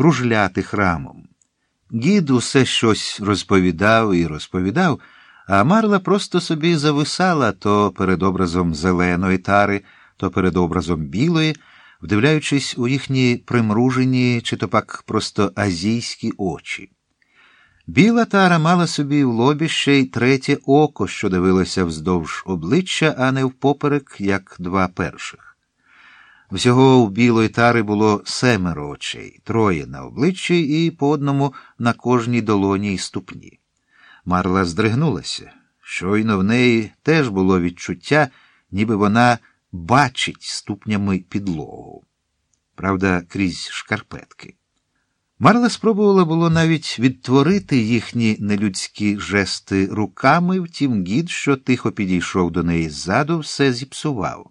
кружляти храмом. Гід усе щось розповідав і розповідав, а Марла просто собі зависала то перед образом зеленої тари, то перед образом білої, вдивляючись у їхні примружені чи то пак просто азійські очі. Біла тара мала собі в лобі ще й третє око, що дивилося вздовж обличчя, а не впоперек, як два перших. Всього у білої тари було семеро очей, троє на обличчі і по одному на кожній долоні й ступні. Марла здригнулася. Щойно в неї теж було відчуття, ніби вона бачить ступнями підлогу. Правда, крізь шкарпетки. Марла спробувала було навіть відтворити їхні нелюдські жести руками, втім гід, що тихо підійшов до неї ззаду, все зіпсував.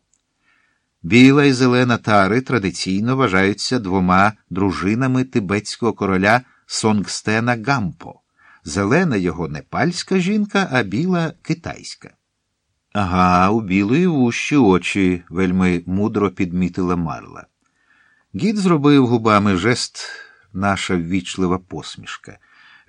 Біла і зелена тари традиційно вважаються двома дружинами тибетського короля Сонгстена Гампо. Зелена його непальська жінка, а біла китайська. Ага, у білої вущі очі, вельми мудро підмітила Марла. Гід зробив губами жест наша ввічлива посмішка.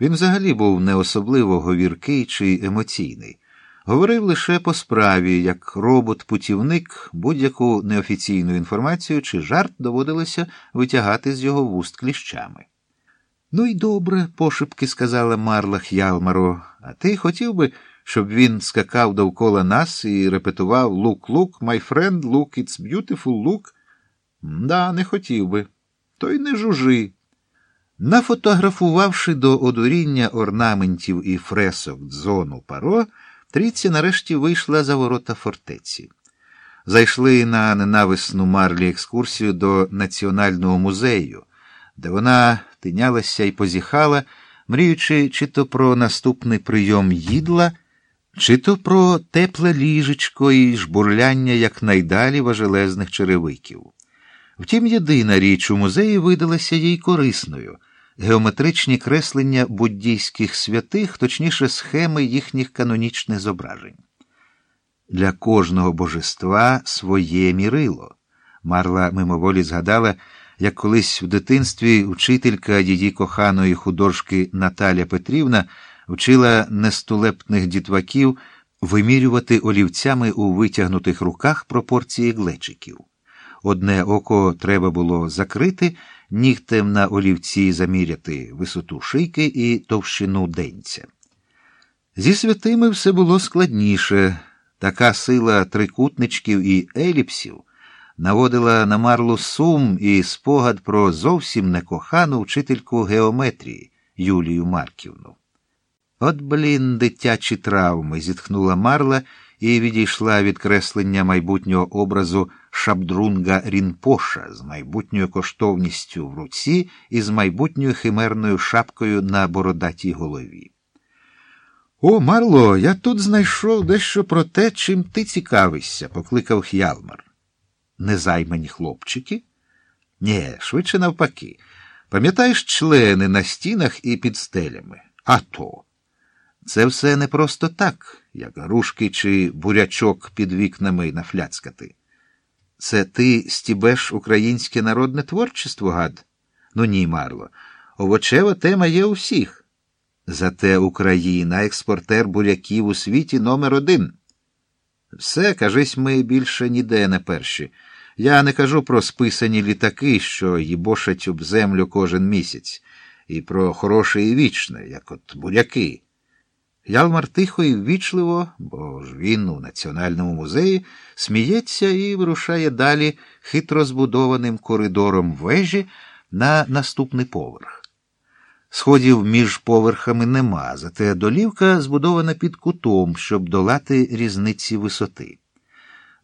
Він взагалі був не особливо говіркий чи емоційний. Говорив лише по справі, як робот-путівник, будь-яку неофіційну інформацію чи жарт доводилося витягати з його вуст кліщами. Ну й добре, пошепки сказала Марла Х'ялмару, а ти хотів би, щоб він скакав довкола нас і репетував «Look, look, my friend, look, it's beautiful, look». Да, не хотів би. То й не жужи. Нафотографувавши до одуріння орнаментів і фресок дзону паро, трійці нарешті вийшла за ворота фортеці. Зайшли на ненависну марлі екскурсію до Національного музею, де вона тинялася і позіхала, мріючи чи то про наступний прийом їдла, чи то про тепле ліжечко і жбурляння якнайдалі важелезних черевиків. Втім, єдина річ у музеї видалася їй корисною геометричні креслення буддійських святих, точніше, схеми їхніх канонічних зображень. Для кожного божества своє мірило. Марла мимоволі згадала, як колись в дитинстві учителька її коханої художки Наталя Петрівна вчила нестулепних дітваків вимірювати олівцями у витягнутих руках пропорції глечиків. Одне око треба було закрити, нігтем на олівці заміряти висоту шийки і товщину денця. Зі святими все було складніше. Така сила трикутничків і еліпсів наводила на марлу сум і спогад про зовсім некохану вчительку геометрії Юлію Марківну. От, блін, дитячі травми, зітхнула Марла і відійшла від креслення майбутнього образу Шабдрунга Рінпоша з майбутньою коштовністю в руці і з майбутньою химерною шапкою на бородатій голові. О, Марло, я тут знайшов дещо про те, чим ти цікавишся, покликав Х'ялмар. Незаймані хлопчики? Нє, швидше навпаки. Пам'ятаєш члени на стінах і під стелями? А то. Це все не просто так, як грушки чи бурячок під вікнами нафляцкати. Це ти стібеш українське народне творчество, гад? Ну ні, Марло. Овочева тема є у всіх. Зате Україна експортер буряків у світі номер один. Все, кажись, ми більше ніде не перші. Я не кажу про списані літаки, що їбошать об землю кожен місяць, і про хороше і вічне, як от буряки. Ялмар тихо і ввічливо, бо ж він у Національному музеї, сміється і вирушає далі хитро збудованим коридором вежі на наступний поверх. Сходів між поверхами нема, зате долівка збудована під кутом, щоб долати різниці висоти.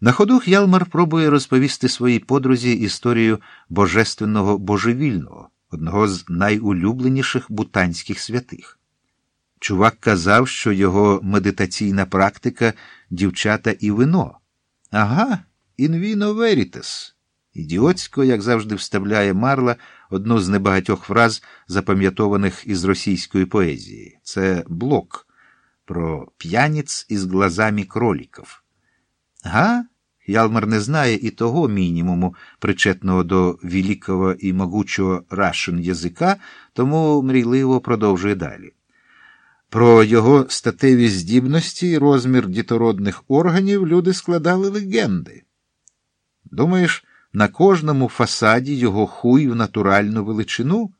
На ходух Ялмар пробує розповісти своїй подрузі історію божественного божевільного, одного з найулюбленіших бутанських святих. Чувак казав, що його медитаційна практика дівчата і вино. Ага, інвіно верітес. Ідіотсько, як завжди, вставляє Марла одну з небагатьох фраз, запам'ятованих із російської поезії. Це блок про п'яніць із глазами кроліків. Га? Ялмар не знає і того мінімуму, причетного до великого і могучого рашен язика, тому мрійливо продовжує далі. Про його статеві здібності і розмір дітородних органів люди складали легенди. Думаєш, на кожному фасаді його хуй в натуральну величину?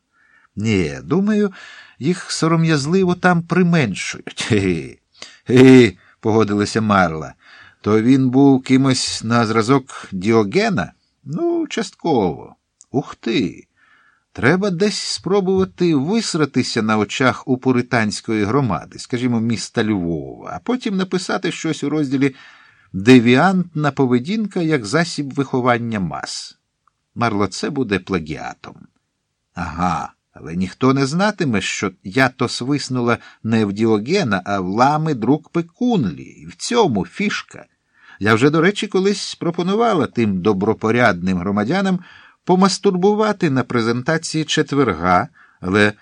Ні, думаю, їх сором'язливо там применшують. Ге, погодилася Марла. То він був кимось на зразок Діогена? Ну, частково. Ух ти! Треба десь спробувати висратися на очах у пуританської громади, скажімо, міста Львова, а потім написати щось у розділі Девіантна поведінка як засіб виховання мас. Марло, це буде плагіатом. Ага, але ніхто не знатиме, що я то свиснула не в Діогена, а в лами друк Пекунлі. І в цьому фішка. Я вже, до речі, колись пропонувала тим добропорядним громадянам помастурбувати на презентації четверга, але